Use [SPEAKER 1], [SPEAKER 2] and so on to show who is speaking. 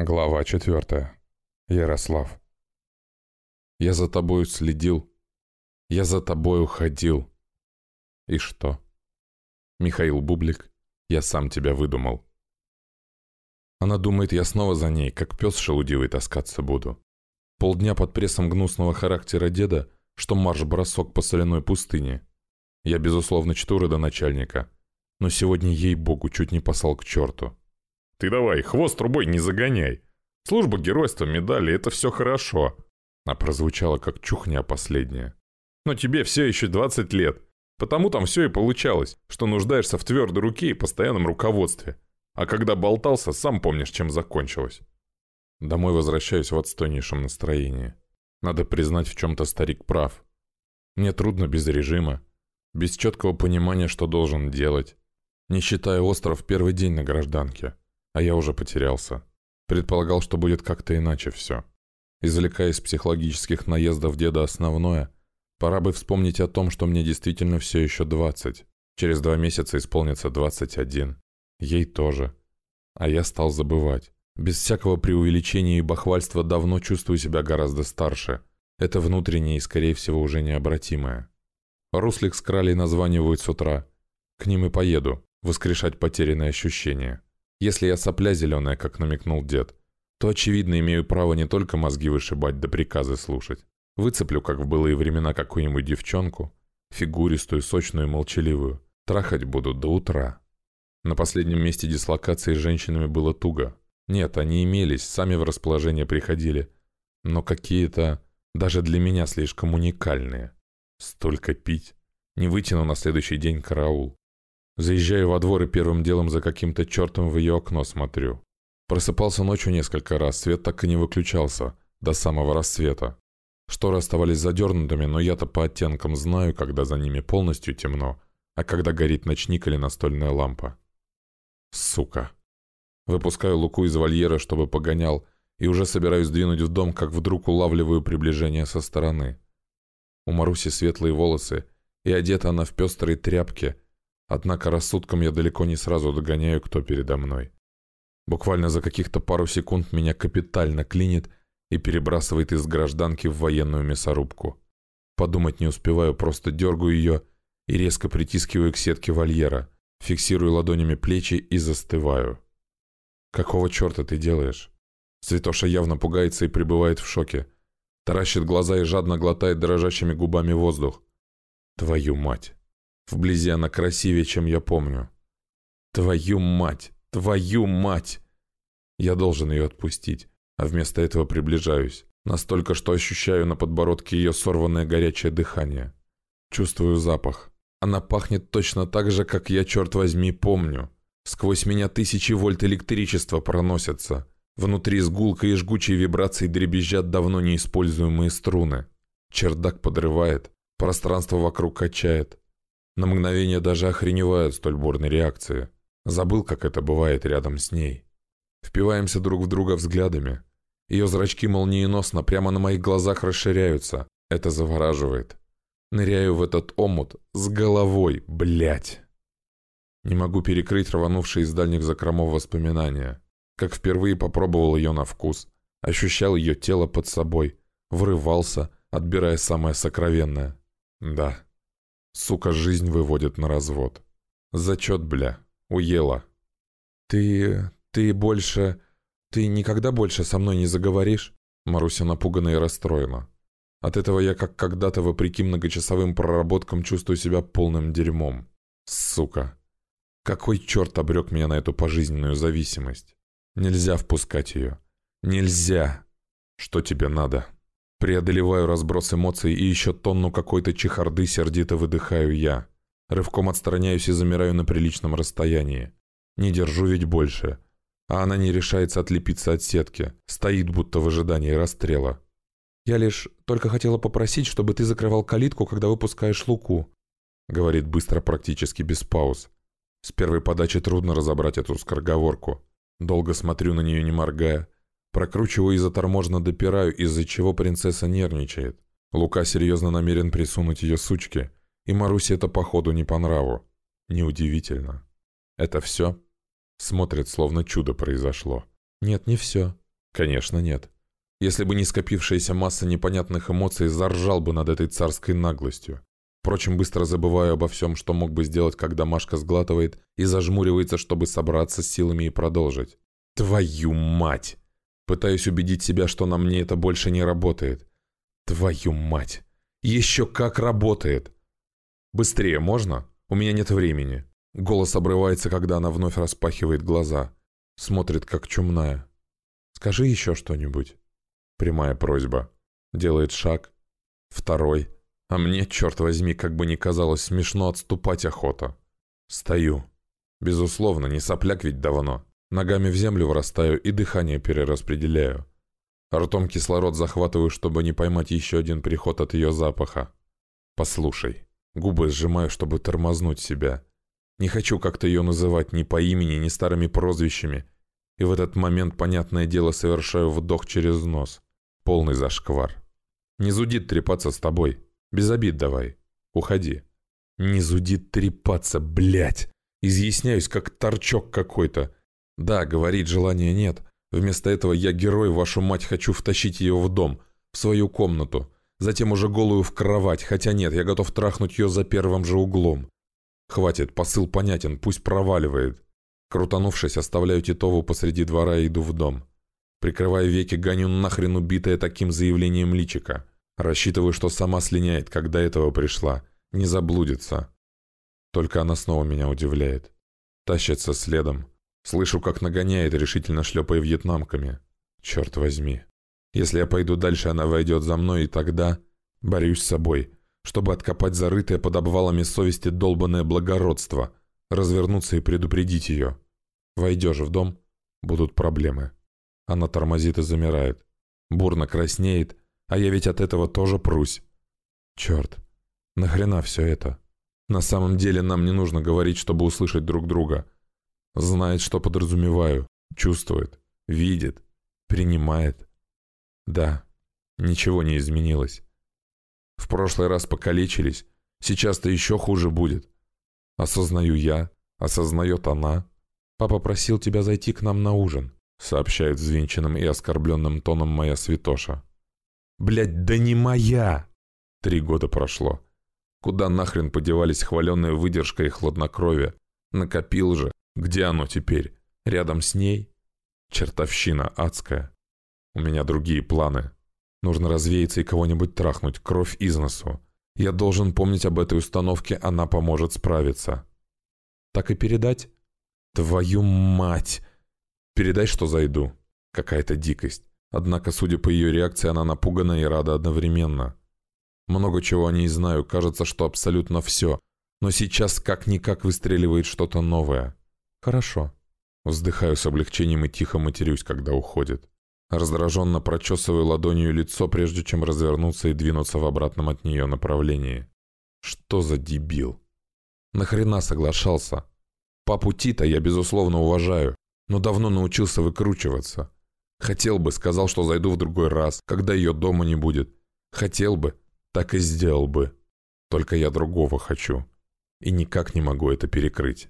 [SPEAKER 1] Глава четвертая. Ярослав. Я за тобою следил. Я за тобою ходил. И что? Михаил Бублик, я сам тебя выдумал. Она думает, я снова за ней, как пес шелудивый таскаться буду. Полдня под прессом гнусного характера деда, что марш-бросок по соляной пустыне. Я, безусловно, чту родоначальника, но сегодня, ей-богу, чуть не послал к черту.
[SPEAKER 2] Ты давай, хвост трубой не загоняй. Служба геройства, медали — это все хорошо.
[SPEAKER 1] А прозвучало как чухня последняя.
[SPEAKER 2] Но тебе все еще 20 лет. Потому там все и получалось, что нуждаешься в твердой руке и постоянном руководстве. А когда болтался, сам помнишь, чем закончилось.
[SPEAKER 1] Домой возвращаюсь в отстойнейшем настроении. Надо признать, в чем-то старик прав. Мне трудно без режима, без четкого понимания, что должен делать. Не считая остров первый день на гражданке а я уже потерялся. Предполагал, что будет как-то иначе все. Извлекая из психологических наездов деда основное, пора бы вспомнить о том, что мне действительно все еще 20. Через два месяца исполнится 21. Ей тоже. А я стал забывать. Без всякого преувеличения и бахвальства давно чувствую себя гораздо старше. Это внутреннее и, скорее всего, уже необратимое. Руслик с кралей названивают с утра. К ним и поеду, воскрешать потерянные ощущения. Если я сопля зеленая, как намекнул дед, то, очевидно, имею право не только мозги вышибать, да приказы слушать. Выцеплю, как в былые времена, какую-нибудь девчонку, фигуристую, сочную и молчаливую. Трахать буду до утра. На последнем месте дислокации с женщинами было туго. Нет, они имелись, сами в расположение приходили. Но какие-то, даже для меня, слишком уникальные. Столько пить. Не вытяну на следующий день караул. Заезжаю во двор и первым делом за каким-то чертом в ее окно смотрю. Просыпался ночью несколько раз, свет так и не выключался, до самого рассвета. Шторы оставались задернутыми, но я-то по оттенкам знаю, когда за ними полностью темно, а когда горит ночник или настольная лампа. Сука. Выпускаю Луку из вольера, чтобы погонял, и уже собираюсь двинуть в дом, как вдруг улавливаю приближение со стороны. У Маруси светлые волосы, и одета она в пестрой тряпке – Однако рассудком я далеко не сразу догоняю, кто передо мной. Буквально за каких-то пару секунд меня капитально клинит и перебрасывает из гражданки в военную мясорубку. Подумать не успеваю, просто дергаю ее и резко притискиваю к сетке вольера, фиксирую ладонями плечи и застываю. «Какого черта ты делаешь?» Святоша явно пугается и пребывает в шоке. Таращит глаза и жадно глотает дрожащими губами воздух. «Твою мать!» Вблизи она красивее, чем я помню. Твою мать! Твою мать! Я должен ее отпустить, а вместо этого приближаюсь. Настолько, что ощущаю на подбородке ее сорванное горячее дыхание. Чувствую запах. Она пахнет точно так же, как я, черт возьми, помню. Сквозь меня тысячи вольт электричества проносятся. Внутри с гулкой и жгучей вибрацией дребезжат давно неиспользуемые струны. Чердак подрывает, пространство вокруг качает. На мгновение даже охреневают столь бурной реакции. Забыл, как это бывает рядом с ней. Впиваемся друг в друга взглядами. Ее зрачки молниеносно прямо на моих глазах расширяются. Это завораживает. Ныряю в этот омут с головой, блять. Не могу перекрыть рванувшие из дальних закромов воспоминания. Как впервые попробовал ее на вкус. Ощущал ее тело под собой. Врывался, отбирая самое сокровенное. Да, Сука, жизнь выводит на развод. Зачет, бля. Уела. «Ты... ты больше... ты никогда больше со мной не заговоришь?» Маруся напугана и расстроена. От этого я, как когда-то, вопреки многочасовым проработкам, чувствую себя полным дерьмом. Сука. Какой черт обрек меня на эту пожизненную зависимость? Нельзя впускать ее. Нельзя. Что тебе надо?» Преодолеваю разброс эмоций и еще тонну какой-то чехарды сердито выдыхаю я. Рывком отстраняюсь и замираю на приличном расстоянии. Не держу ведь больше. А она не решается отлепиться от сетки. Стоит будто в ожидании расстрела. «Я лишь только хотела попросить, чтобы ты закрывал калитку, когда выпускаешь луку», говорит быстро, практически без пауз. С первой подачи трудно разобрать эту скороговорку. Долго смотрю на нее, не моргая. Прокручиваю и заторможенно допираю, из-за чего принцесса нервничает. Лука серьезно намерен присунуть ее сучки, и Марусе это походу не по нраву. Неудивительно. Это все? Смотрит, словно чудо произошло. Нет, не все. Конечно, нет. Если бы не скопившаяся масса непонятных эмоций, заржал бы над этой царской наглостью. Впрочем, быстро забываю обо всем, что мог бы сделать, когда Машка сглатывает и зажмуривается, чтобы собраться с силами и продолжить. Твою мать! Пытаюсь убедить себя, что на мне это больше не работает. Твою мать! Еще как работает! Быстрее можно? У меня нет времени. Голос обрывается, когда она вновь распахивает глаза. Смотрит, как чумная. Скажи еще что-нибудь. Прямая просьба. Делает шаг. Второй. А мне, черт возьми, как бы ни казалось смешно, отступать охота. Стою. Безусловно, не сопляк ведь давно. Ногами в землю врастаю и дыхание перераспределяю. Ртом кислород захватываю, чтобы не поймать еще один приход от ее запаха. Послушай. Губы сжимаю, чтобы тормознуть себя. Не хочу как-то ее называть ни по имени, ни старыми прозвищами. И в этот момент, понятное дело, совершаю вдох через нос. Полный зашквар. Не зудит трепаться с тобой. Без обид давай. Уходи. Не зудит трепаться, блядь. Изъясняюсь, как торчок какой-то. Да, говорить желания нет. Вместо этого я герой, вашу мать, хочу втащить ее в дом, в свою комнату. Затем уже голую в кровать, хотя нет, я готов трахнуть ее за первым же углом. Хватит, посыл понятен, пусть проваливает. Крутанувшись, оставляю Титову посреди двора и иду в дом. Прикрывая веки, гоню нахрен убитая таким заявлением личика. Рассчитываю, что сама слиняет, когда этого пришла. Не заблудится. Только она снова меня удивляет. Тащится следом. Слышу, как нагоняет, решительно шлепая вьетнамками. Черт возьми. Если я пойду дальше, она войдет за мной, и тогда... Борюсь с собой, чтобы откопать зарытое под обвалами совести долбанное благородство, развернуться и предупредить ее. Войдешь в дом, будут проблемы. Она тормозит и замирает. Бурно краснеет, а я ведь от этого тоже прусь. Черт, нахрена все это? На самом деле нам не нужно говорить, чтобы услышать друг друга. Знает, что подразумеваю, чувствует, видит, принимает. Да, ничего не изменилось. В прошлый раз покалечились, сейчас-то еще хуже будет. Осознаю я, осознает она. Папа просил тебя зайти к нам на ужин, сообщает взвинченным и оскорбленным тоном моя святоша. Блядь, да не моя! Три года прошло. Куда нахрен подевались хваленная выдержка и хладнокровие? Накопил же. Где оно теперь? Рядом с ней? Чертовщина адская. У меня другие планы. Нужно развеяться и кого-нибудь трахнуть, кровь из носу. Я должен помнить об этой установке, она поможет справиться. Так и передать? Твою мать! Передай, что зайду. Какая-то дикость. Однако, судя по ее реакции, она напугана и рада одновременно. Много чего о ней знаю, кажется, что абсолютно все. Но сейчас как-никак выстреливает что-то новое. Хорошо. Вздыхаю с облегчением и тихо матерюсь, когда уходит. Раздраженно прочесываю ладонью лицо, прежде чем развернуться и двинуться в обратном от нее направлении. Что за дебил? Нахрена соглашался? Папу Тита я, безусловно, уважаю, но давно научился выкручиваться. Хотел бы, сказал, что зайду в другой раз, когда ее дома не будет. Хотел бы, так и сделал бы. Только я другого хочу. И никак не могу это перекрыть.